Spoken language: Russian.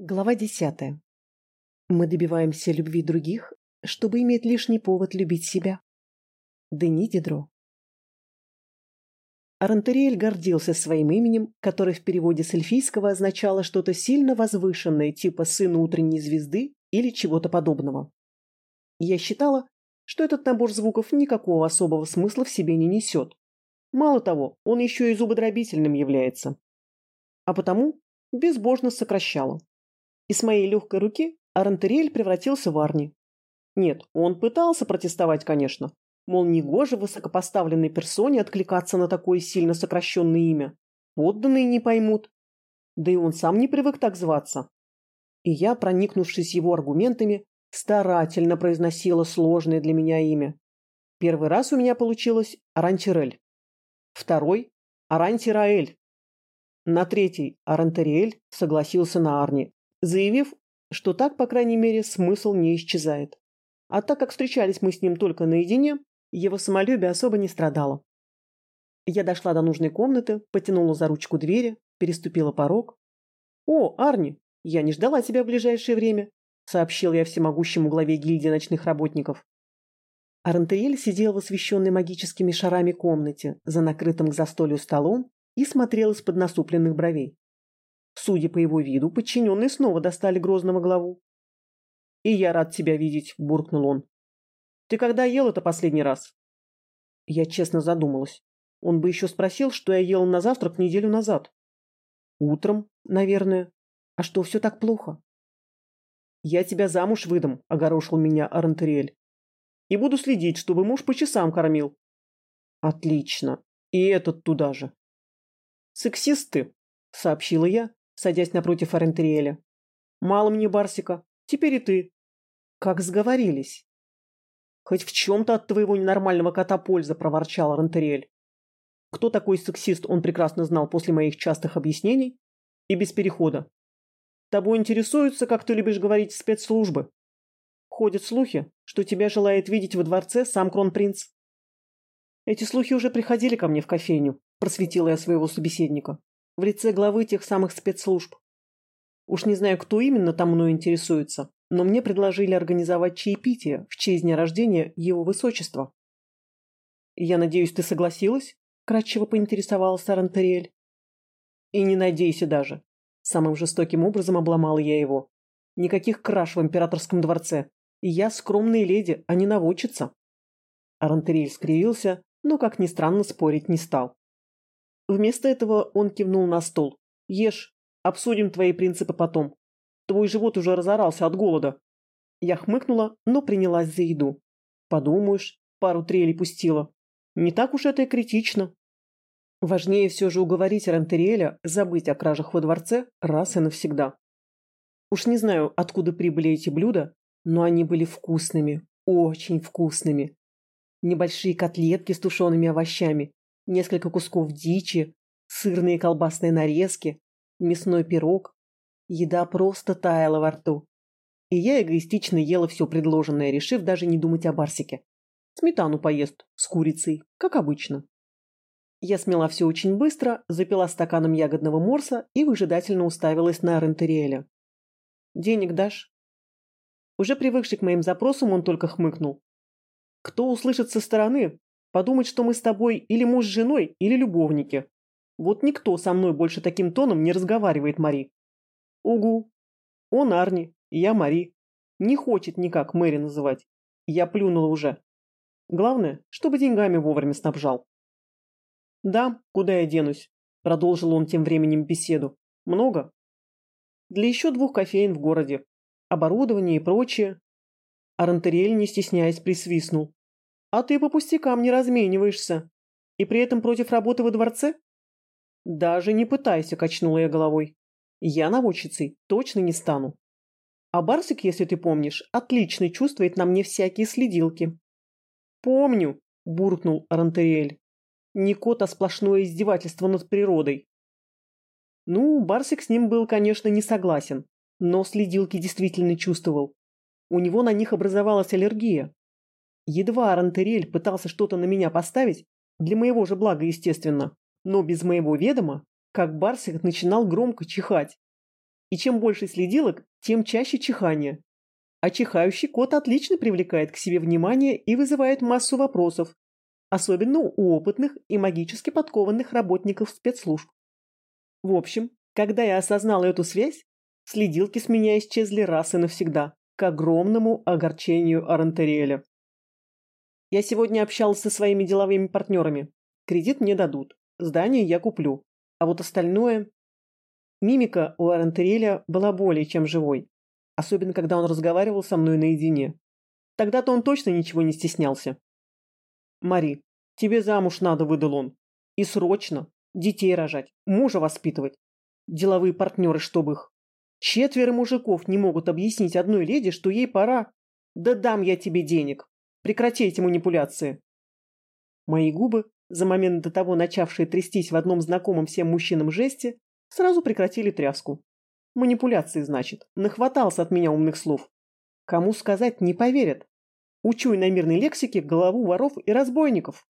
Глава десятая. Мы добиваемся любви других, чтобы иметь лишний повод любить себя. Дени Дидро. Арантериэль гордился своим именем, которое в переводе с эльфийского означало что-то сильно возвышенное, типа «сын утренней звезды» или чего-то подобного. Я считала, что этот набор звуков никакого особого смысла в себе не несет. Мало того, он еще и зубодробительным является. А потому безбожно сокращала и с моей легкой руки Арантерель превратился в Арни. Нет, он пытался протестовать, конечно. Мол, негоже высокопоставленной персоне откликаться на такое сильно сокращенное имя. Подданные не поймут. Да и он сам не привык так зваться. И я, проникнувшись его аргументами, старательно произносила сложное для меня имя. Первый раз у меня получилось Арантирель. Второй – Арантираэль. На третий Арантериэль согласился на Арни, заявив, что так, по крайней мере, смысл не исчезает. А так как встречались мы с ним только наедине, его самолюбие особо не страдало. Я дошла до нужной комнаты, потянула за ручку двери, переступила порог. «О, Арни, я не ждала тебя в ближайшее время», сообщил я всемогущему главе гильдии ночных работников. Арантеэль сидел в освещенной магическими шарами комнате за накрытым к застолью столом и смотрел из-под насупленных бровей. Судя по его виду, подчиненные снова достали грозного главу. «И я рад тебя видеть», – буркнул он. «Ты когда ел это последний раз?» Я честно задумалась. Он бы еще спросил, что я ел на завтрак неделю назад. «Утром, наверное. А что, все так плохо?» «Я тебя замуж выдам», – огорошил меня Арантериэль. «И буду следить, чтобы муж по часам кормил». «Отлично. И этот туда же». «Сексист ты», – сообщила я, садясь напротив Арентериэля. «Мало мне Барсика. Теперь и ты». «Как сговорились?» «Хоть в чем-то от твоего ненормального кота польза», – проворчал Рентериэль. Кто такой сексист, он прекрасно знал после моих частых объяснений и без перехода. Тобой интересуются, как ты любишь говорить, спецслужбы. Ходят слухи, что тебя желает видеть во дворце сам кронпринц. Эти слухи уже приходили ко мне в кофейню, просветила я своего собеседника в лице главы тех самых спецслужб. Уж не знаю, кто именно там мной интересуется, но мне предложили организовать чаепитие в честь дня рождения его высочества. «Я надеюсь, ты согласилась?» – кратчево поинтересовался Арантериэль. «И не надейся даже. Самым жестоким образом обломал я его. Никаких краж в императорском дворце. И я скромная леди, а не наводчица». Арантериэль скривился, но, как ни странно, спорить не стал. Вместо этого он кивнул на стол. «Ешь. Обсудим твои принципы потом. Твой живот уже разорался от голода». Я хмыкнула, но принялась за еду. Подумаешь, пару трелей пустила. Не так уж это и критично. Важнее все же уговорить Рантериэля забыть о кражах во дворце раз и навсегда. Уж не знаю, откуда прибыли эти блюда, но они были вкусными, очень вкусными. Небольшие котлетки с тушеными овощами, несколько кусков дичи, сырные колбасные нарезки, мясной пирог. Еда просто таяла во рту. И я эгоистично ела все предложенное, решив даже не думать о Барсике. Сметану поест с курицей, как обычно. Я смела все очень быстро, запила стаканом ягодного морса и выжидательно уставилась на Рентериэля. «Денег дашь?» Уже привыкший к моим запросам, он только хмыкнул. «Кто услышит со стороны, Подумать, что мы с тобой или муж с женой, или любовники. Вот никто со мной больше таким тоном не разговаривает, Мари. Угу. Он Арни, я Мари. Не хочет никак Мэри называть. Я плюнула уже. Главное, чтобы деньгами вовремя снабжал. Да, куда я денусь? Продолжил он тем временем беседу. Много? Для еще двух кофеин в городе. Оборудование и прочее. Арантериэль, не стесняясь, присвистнул. А ты по пустякам не размениваешься. И при этом против работы во дворце? Даже не пытайся, качнула я головой. Я наводчицей точно не стану. А Барсик, если ты помнишь, отлично чувствует на мне всякие следилки. Помню, буркнул Рантериэль. Не кот, а сплошное издевательство над природой. Ну, Барсик с ним был, конечно, не согласен, но следилки действительно чувствовал. У него на них образовалась аллергия, Едва Арантерель пытался что-то на меня поставить, для моего же блага, естественно, но без моего ведома, как Барсик начинал громко чихать. И чем больше следилок, тем чаще чихание. А чихающий кот отлично привлекает к себе внимание и вызывает массу вопросов, особенно у опытных и магически подкованных работников спецслужб. В общем, когда я осознала эту связь, следилки с меня исчезли раз и навсегда, к огромному огорчению Арантериэля. Я сегодня общался со своими деловыми партнерами. Кредит мне дадут, здание я куплю, а вот остальное... Мимика у Арантериэля была более чем живой, особенно когда он разговаривал со мной наедине. Тогда-то он точно ничего не стеснялся. «Мари, тебе замуж надо», — выдал он. «И срочно. Детей рожать, мужа воспитывать. Деловые партнеры, чтобы их. Четверо мужиков не могут объяснить одной леди, что ей пора. Да дам я тебе денег. Прекрати эти манипуляции». Мои губы, за момент до того начавшие трястись в одном знакомом всем мужчинам жесте, сразу прекратили тряску. Манипуляции, значит. Нахватался от меня умных слов. Кому сказать, не поверят. Учу на мирной лексике голову воров и разбойников.